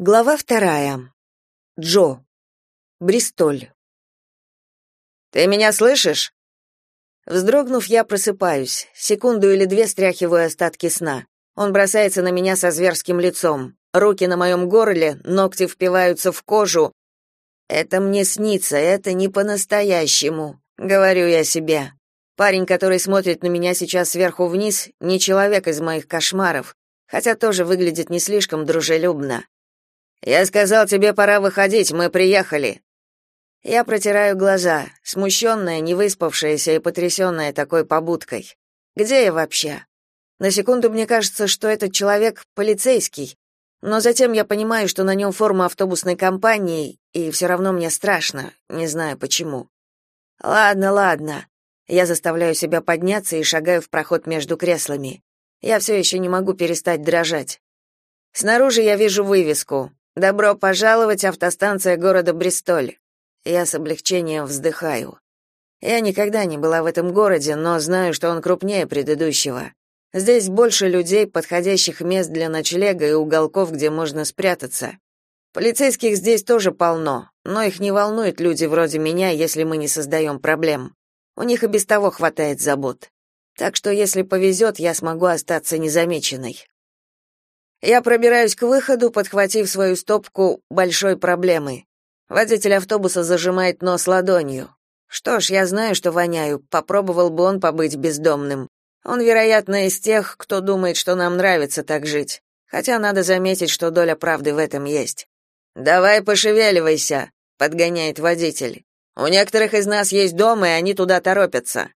Глава вторая. Джо. Бристоль. Ты меня слышишь? Вздрогнув, я просыпаюсь. Секунду или две стряхиваю остатки сна. Он бросается на меня со зверским лицом. Руки на моем горле, ногти впиваются в кожу. Это мне снится, это не по-настоящему, говорю я себе. Парень, который смотрит на меня сейчас сверху вниз, не человек из моих кошмаров, хотя тоже выглядит не слишком дружелюбно. Я сказал тебе пора выходить, мы приехали. Я протираю глаза, смущенная, невыспавшаяся и потрясенная такой побудкой. Где я вообще? На секунду мне кажется, что этот человек полицейский, но затем я понимаю, что на нем форма автобусной компании, и все равно мне страшно, не знаю почему. Ладно, ладно. Я заставляю себя подняться и шагаю в проход между креслами. Я все еще не могу перестать дрожать. Снаружи я вижу вывеску «Добро пожаловать, автостанция города Бристоль». Я с облегчением вздыхаю. Я никогда не была в этом городе, но знаю, что он крупнее предыдущего. Здесь больше людей, подходящих мест для ночлега и уголков, где можно спрятаться. Полицейских здесь тоже полно, но их не волнуют люди вроде меня, если мы не создаем проблем. У них и без того хватает забот. Так что если повезет, я смогу остаться незамеченной. Я пробираюсь к выходу, подхватив свою стопку большой проблемы. Водитель автобуса зажимает нос ладонью. Что ж, я знаю, что воняю, попробовал бы он побыть бездомным. Он, вероятно, из тех, кто думает, что нам нравится так жить. Хотя надо заметить, что доля правды в этом есть. «Давай пошевеливайся», — подгоняет водитель. У некоторых из нас есть дом, и они туда торопятся.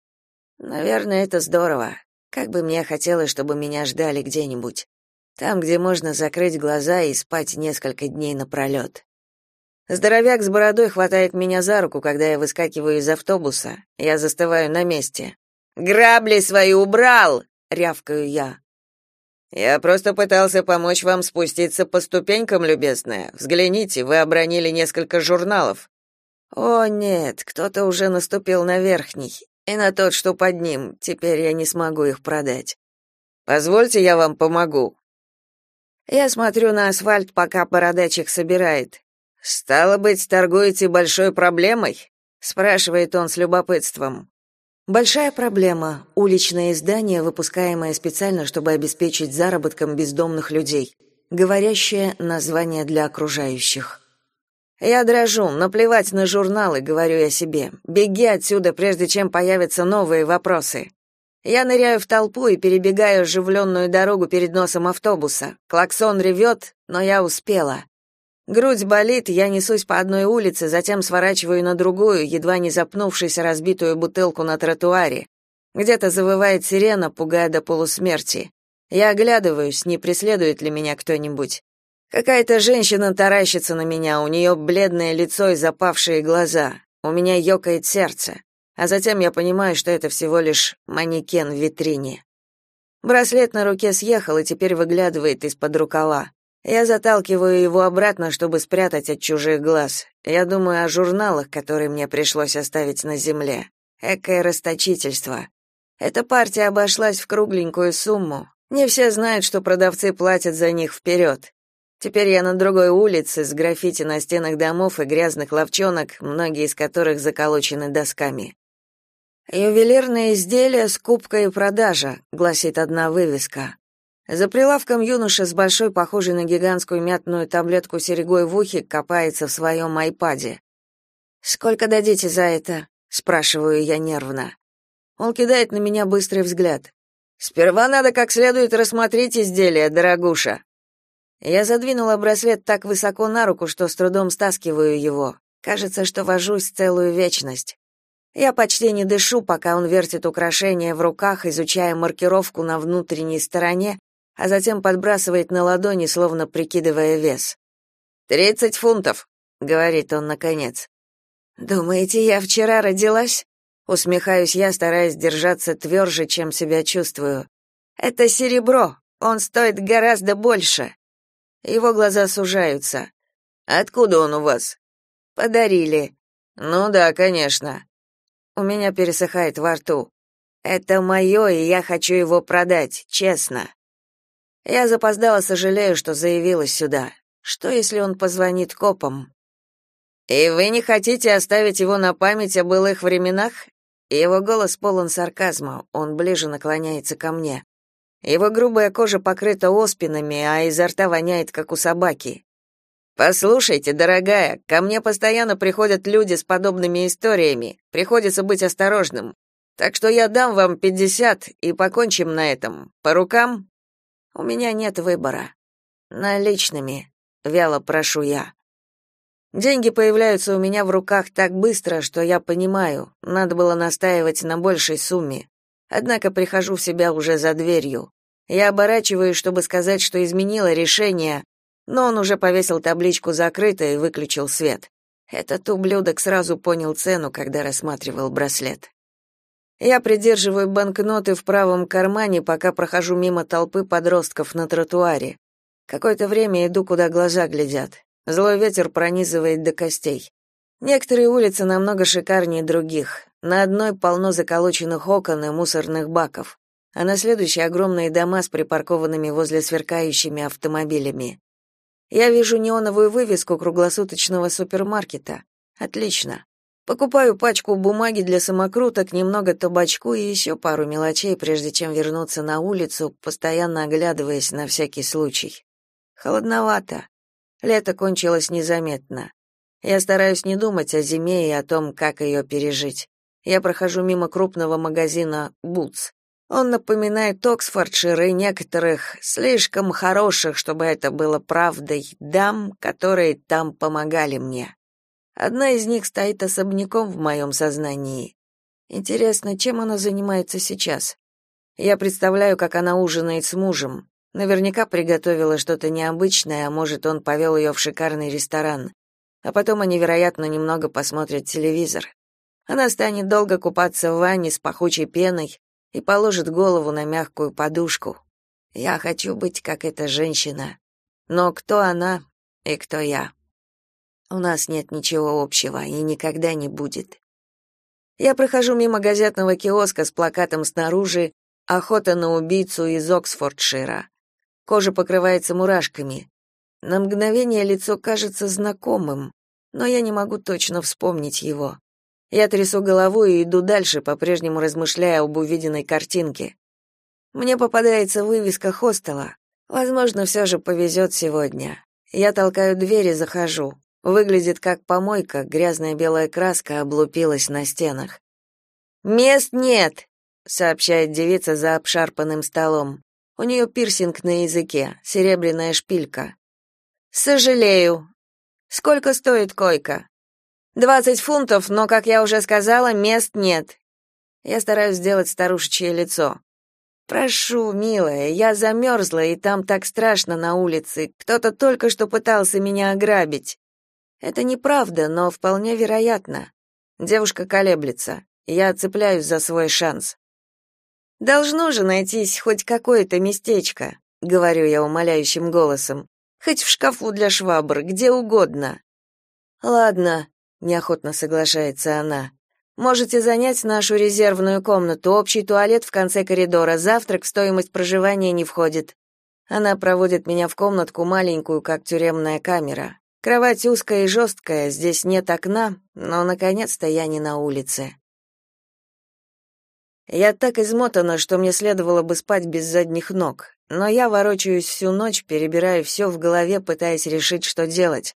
Наверное, это здорово. Как бы мне хотелось, чтобы меня ждали где-нибудь. Там, где можно закрыть глаза и спать несколько дней напролет. Здоровяк с бородой хватает меня за руку, когда я выскакиваю из автобуса. Я застываю на месте. «Грабли свои убрал!» — рявкаю я. «Я просто пытался помочь вам спуститься по ступенькам, любезная. Взгляните, вы обронили несколько журналов. О, нет, кто-то уже наступил на верхний, и на тот, что под ним. Теперь я не смогу их продать. Позвольте, я вам помогу. Я смотрю на асфальт, пока бородач их собирает. Стало быть, торгуете большой проблемой? спрашивает он с любопытством. Большая проблема уличное издание, выпускаемое специально, чтобы обеспечить заработком бездомных людей. Говорящее название для окружающих. Я дрожу, наплевать на журналы, говорю я себе. Беги отсюда, прежде чем появятся новые вопросы. Я ныряю в толпу и перебегаю оживленную дорогу перед носом автобуса. Клаксон ревет, но я успела. Грудь болит, я несусь по одной улице, затем сворачиваю на другую, едва не запнувшись разбитую бутылку на тротуаре. Где-то завывает сирена, пугая до полусмерти. Я оглядываюсь, не преследует ли меня кто-нибудь. Какая-то женщина таращится на меня, у нее бледное лицо и запавшие глаза. У меня ёкает сердце. А затем я понимаю, что это всего лишь манекен в витрине. Браслет на руке съехал и теперь выглядывает из-под рукава. Я заталкиваю его обратно, чтобы спрятать от чужих глаз. Я думаю о журналах, которые мне пришлось оставить на земле. Экое расточительство. Эта партия обошлась в кругленькую сумму. Не все знают, что продавцы платят за них вперед. Теперь я на другой улице с граффити на стенах домов и грязных лавчонок, многие из которых заколочены досками. «Ювелирные изделия, скупка и продажа», — гласит одна вывеска. За прилавком юноша с большой, похожей на гигантскую мятную таблетку серегой в ухе, копается в своем айпаде. «Сколько дадите за это?» — спрашиваю я нервно. Он кидает на меня быстрый взгляд. «Сперва надо как следует рассмотреть изделие, дорогуша», я задвинула браслет так высоко на руку, что с трудом стаскиваю его. Кажется, что вожусь целую вечность. Я почти не дышу, пока он вертит украшение в руках, изучая маркировку на внутренней стороне, а затем подбрасывает на ладони, словно прикидывая вес. «Тридцать фунтов», — говорит он наконец. «Думаете, я вчера родилась?» Усмехаюсь я, стараясь держаться тверже, чем себя чувствую. «Это серебро, он стоит гораздо больше». Его глаза сужаются. Откуда он у вас? Подарили. Ну да, конечно. У меня пересыхает во рту. Это мое, и я хочу его продать, честно. Я запоздала, сожалею, что заявилась сюда. Что если он позвонит копам? И вы не хотите оставить его на память о былых временах? Его голос полон сарказма, он ближе наклоняется ко мне. Его грубая кожа покрыта оспинами, а изо рта воняет, как у собаки. Послушайте, дорогая, ко мне постоянно приходят люди с подобными историями. Приходится быть осторожным. Так что я дам вам пятьдесят и покончим на этом. По рукам? У меня нет выбора. Наличными, вяло прошу я. Деньги появляются у меня в руках так быстро, что я понимаю, надо было настаивать на большей сумме. Однако прихожу в себя уже за дверью. Я оборачиваюсь, чтобы сказать, что изменила решение, но он уже повесил табличку «Закрыто» и выключил свет. Этот ублюдок сразу понял цену, когда рассматривал браслет. Я придерживаю банкноты в правом кармане, пока прохожу мимо толпы подростков на тротуаре. Какое-то время иду, куда глаза глядят. Злой ветер пронизывает до костей. Некоторые улицы намного шикарнее других. На одной полно заколоченных окон и мусорных баков, а на следующей огромные дома с припаркованными возле сверкающими автомобилями. Я вижу неоновую вывеску круглосуточного супермаркета. Отлично. Покупаю пачку бумаги для самокруток, немного табачку и еще пару мелочей, прежде чем вернуться на улицу, постоянно оглядываясь на всякий случай. Холодновато. Лето кончилось незаметно. Я стараюсь не думать о зиме и о том, как ее пережить. Я прохожу мимо крупного магазина «Бутс». Он напоминает Оксфордшир и некоторых, слишком хороших, чтобы это было правдой, дам, которые там помогали мне. Одна из них стоит особняком в моем сознании. Интересно, чем она занимается сейчас? Я представляю, как она ужинает с мужем. Наверняка приготовила что-то необычное, а может, он повел ее в шикарный ресторан. А потом они, вероятно, немного посмотрят телевизор. Она станет долго купаться в ванне с пахучей пеной, и положит голову на мягкую подушку. Я хочу быть как эта женщина. Но кто она и кто я? У нас нет ничего общего и никогда не будет. Я прохожу мимо газетного киоска с плакатом снаружи «Охота на убийцу из Оксфордшира». Кожа покрывается мурашками. На мгновение лицо кажется знакомым, но я не могу точно вспомнить его. Я трясу головой и иду дальше, по-прежнему размышляя об увиденной картинке. Мне попадается вывеска хостела. Возможно, все же повезет сегодня. Я толкаю дверь и захожу. Выглядит как помойка, грязная белая краска облупилась на стенах. «Мест нет!» — сообщает девица за обшарпанным столом. У нее пирсинг на языке, серебряная шпилька. «Сожалею. Сколько стоит койка?» Двадцать фунтов, но, как я уже сказала, мест нет. Я стараюсь сделать старушечье лицо. Прошу, милая, я замерзла, и там так страшно на улице. Кто-то только что пытался меня ограбить. Это неправда, но вполне вероятно. Девушка колеблется. Я цепляюсь за свой шанс. Должно же найтись хоть какое-то местечко, говорю я умоляющим голосом. Хоть в шкафу для швабр, где угодно. Ладно, неохотно соглашается она. Можете занять нашу резервную комнату, общий туалет в конце коридора, завтрак в стоимость проживания не входит. Она проводит меня в комнатку маленькую, как тюремная камера. Кровать узкая и жесткая, здесь нет окна, но наконец-то я не на улице. Я так измотана, что мне следовало бы спать без задних ног, но я ворочаюсь всю ночь, перебираю все в голове, пытаясь решить, что делать.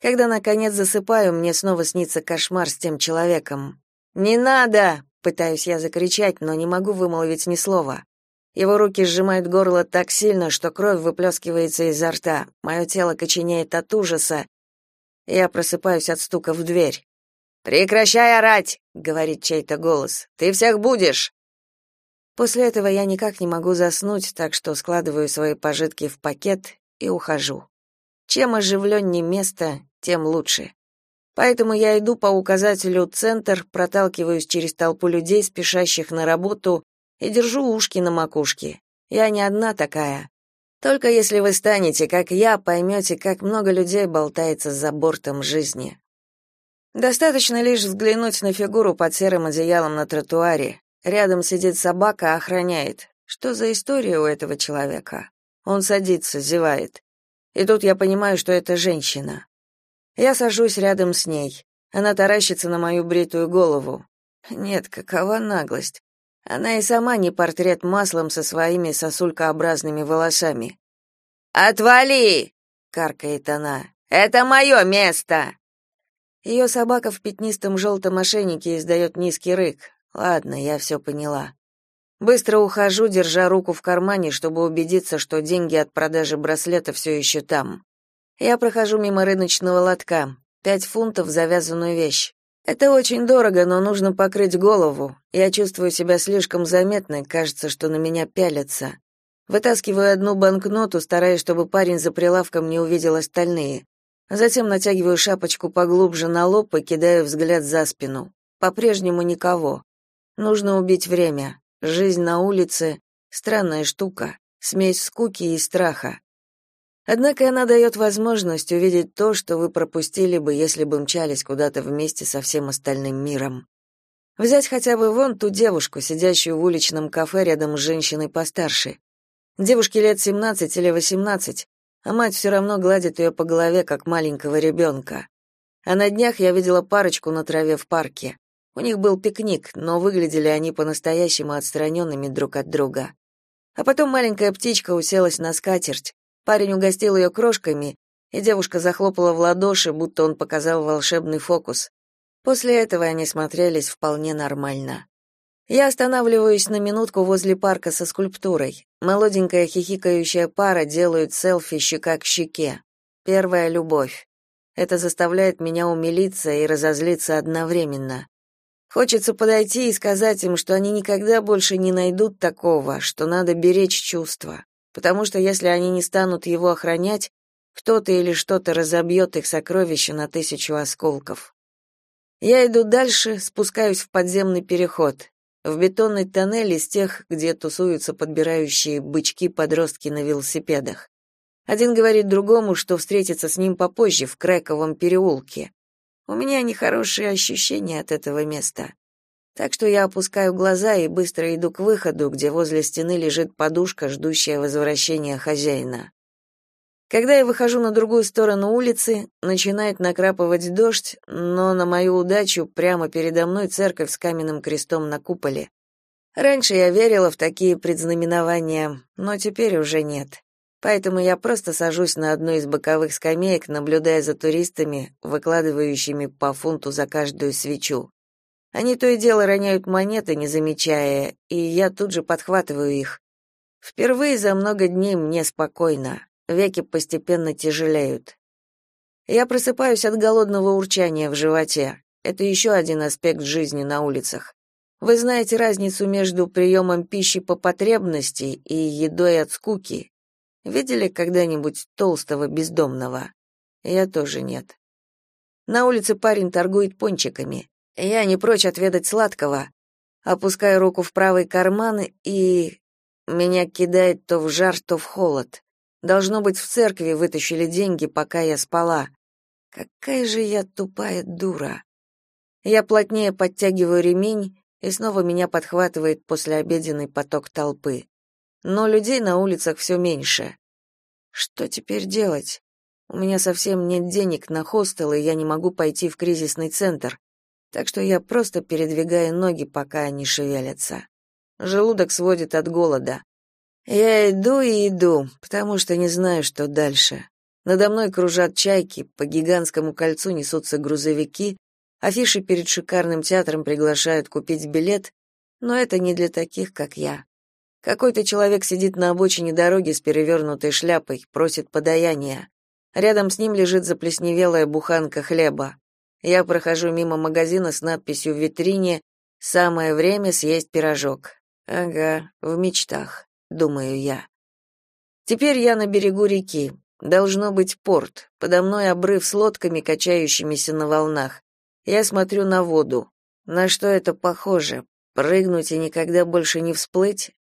Когда наконец засыпаю, мне снова снится кошмар с тем человеком. Не надо, пытаюсь я закричать, но не могу вымолвить ни слова. Его руки сжимают горло так сильно, что кровь выплескивается изо рта. Мое тело коченеет от ужаса. Я просыпаюсь от стука в дверь. Прекращай орать, говорит чей-то голос. Ты всех будешь. После этого я никак не могу заснуть, так что складываю свои пожитки в пакет и ухожу. Чем оживленнее место, тем лучше. Поэтому я иду по указателю «Центр», проталкиваюсь через толпу людей, спешащих на работу, и держу ушки на макушке. Я не одна такая. Только если вы станете, как я, поймете, как много людей болтается за бортом жизни. Достаточно лишь взглянуть на фигуру под серым одеялом на тротуаре. Рядом сидит собака, охраняет. Что за история у этого человека? Он садится, зевает. И тут я понимаю, что это женщина. Я сажусь рядом с ней. Она таращится на мою бритую голову. Нет, какова наглость. Она и сама не портрет маслом со своими сосулькообразными волосами. «Отвали!» — каркает она. «Это мое место!» Ее собака в пятнистом желтом ошейнике издает низкий рык. Ладно, я все поняла. Быстро ухожу, держа руку в кармане, чтобы убедиться, что деньги от продажи браслета все еще там. Я прохожу мимо рыночного лотка. Пять фунтов за вязаную вещь. Это очень дорого, но нужно покрыть голову. Я чувствую себя слишком заметной, кажется, что на меня пялятся. Вытаскиваю одну банкноту, стараясь, чтобы парень за прилавком не увидел остальные. Затем натягиваю шапочку поглубже на лоб и кидаю взгляд за спину. По-прежнему никого. Нужно убить время. Жизнь на улице — странная штука, смесь скуки и страха. Однако она дает возможность увидеть то, что вы пропустили бы, если бы мчались куда-то вместе со всем остальным миром. Взять хотя бы вон ту девушку, сидящую в уличном кафе рядом с женщиной постарше. Девушке лет 17 или 18, а мать все равно гладит ее по голове, как маленького ребенка. А на днях я видела парочку на траве в парке. У них был пикник, но выглядели они по-настоящему отстраненными друг от друга. А потом маленькая птичка уселась на скатерть, Парень угостил ее крошками, и девушка захлопала в ладоши, будто он показал волшебный фокус. После этого они смотрелись вполне нормально. Я останавливаюсь на минутку возле парка со скульптурой. Молоденькая хихикающая пара делают селфи щека к щеке. Первая любовь. Это заставляет меня умилиться и разозлиться одновременно. Хочется подойти и сказать им, что они никогда больше не найдут такого, что надо беречь чувства потому что если они не станут его охранять, кто-то или что-то разобьет их сокровища на тысячу осколков. Я иду дальше, спускаюсь в подземный переход, в бетонный тоннель из тех, где тусуются подбирающие бычки-подростки на велосипедах. Один говорит другому, что встретится с ним попозже в Крэковом переулке. У меня нехорошие ощущения от этого места. Так что я опускаю глаза и быстро иду к выходу, где возле стены лежит подушка, ждущая возвращения хозяина. Когда я выхожу на другую сторону улицы, начинает накрапывать дождь, но на мою удачу прямо передо мной церковь с каменным крестом на куполе. Раньше я верила в такие предзнаменования, но теперь уже нет. Поэтому я просто сажусь на одну из боковых скамеек, наблюдая за туристами, выкладывающими по фунту за каждую свечу. Они то и дело роняют монеты, не замечая, и я тут же подхватываю их. Впервые за много дней мне спокойно, веки постепенно тяжелеют. Я просыпаюсь от голодного урчания в животе. Это еще один аспект жизни на улицах. Вы знаете разницу между приемом пищи по потребности и едой от скуки? Видели когда-нибудь толстого бездомного? Я тоже нет. На улице парень торгует пончиками. Я не прочь отведать сладкого. Опускаю руку в правый карман и... Меня кидает то в жар, то в холод. Должно быть, в церкви вытащили деньги, пока я спала. Какая же я тупая дура. Я плотнее подтягиваю ремень, и снова меня подхватывает послеобеденный поток толпы. Но людей на улицах все меньше. Что теперь делать? У меня совсем нет денег на хостел, и я не могу пойти в кризисный центр так что я просто передвигаю ноги, пока они шевелятся. Желудок сводит от голода. Я иду и иду, потому что не знаю, что дальше. Надо мной кружат чайки, по гигантскому кольцу несутся грузовики, афиши перед шикарным театром приглашают купить билет, но это не для таких, как я. Какой-то человек сидит на обочине дороги с перевернутой шляпой, просит подаяния. Рядом с ним лежит заплесневелая буханка хлеба. Я прохожу мимо магазина с надписью в витрине «Самое время съесть пирожок». Ага, в мечтах, думаю я. Теперь я на берегу реки. Должно быть порт. Подо мной обрыв с лодками, качающимися на волнах. Я смотрю на воду. На что это похоже? Прыгнуть и никогда больше не всплыть?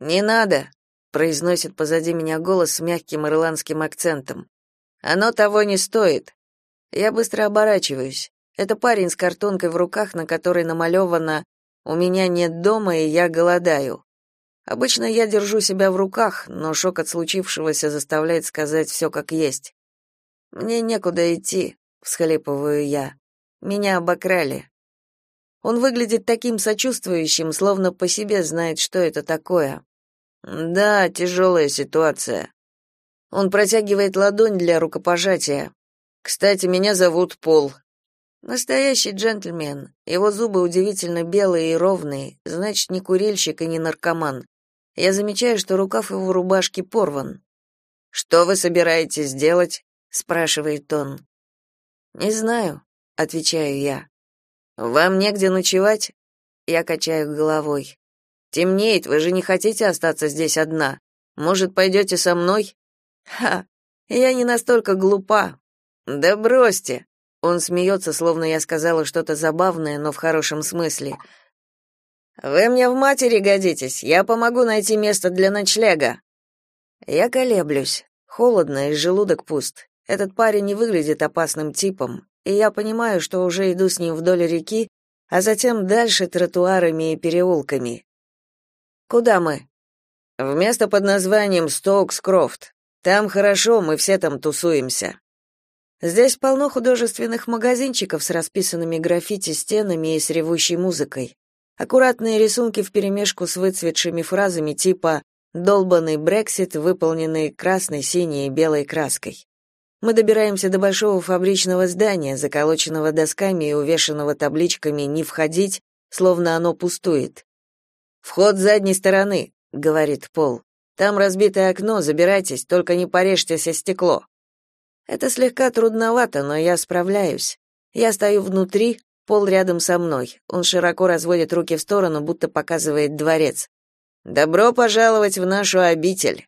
«Не надо», — произносит позади меня голос с мягким ирландским акцентом. «Оно того не стоит. Я быстро оборачиваюсь. Это парень с картонкой в руках, на которой намалевано «У меня нет дома, и я голодаю». Обычно я держу себя в руках, но шок от случившегося заставляет сказать все как есть. Мне некуда идти, всхлипываю я. Меня обокрали. Он выглядит таким сочувствующим, словно по себе знает, что это такое. Да, тяжелая ситуация. Он протягивает ладонь для рукопожатия. Кстати, меня зовут Пол. Настоящий джентльмен. Его зубы удивительно белые и ровные, значит, не курильщик и не наркоман. Я замечаю, что рукав его рубашки порван. Что вы собираетесь делать? спрашивает он. Не знаю, отвечаю я. Вам негде ночевать? Я качаю головой. Темнеет, вы же не хотите остаться здесь одна? Может, пойдете со мной? Ха. Я не настолько глупа. Да бросьте. Он смеется, словно я сказала что-то забавное, но в хорошем смысле. Вы мне в матери годитесь. Я помогу найти место для ночлега. Я колеблюсь. Холодно и желудок пуст. Этот парень не выглядит опасным типом, и я понимаю, что уже иду с ним вдоль реки, а затем дальше тротуарами и переулками. Куда мы? В место под названием Стоукс-Крофт. Там хорошо, мы все там тусуемся. Здесь полно художественных магазинчиков с расписанными граффити стенами и с ревущей музыкой. Аккуратные рисунки вперемешку с выцветшими фразами типа «долбанный Брексит», выполненный красной, синей и белой краской. Мы добираемся до большого фабричного здания, заколоченного досками и увешанного табличками «Не входить», словно оно пустует. «Вход с задней стороны», — говорит Пол. «Там разбитое окно, забирайтесь, только не порежьтесь о стекло». Это слегка трудновато, но я справляюсь. Я стою внутри, Пол рядом со мной. Он широко разводит руки в сторону, будто показывает дворец. Добро пожаловать в нашу обитель.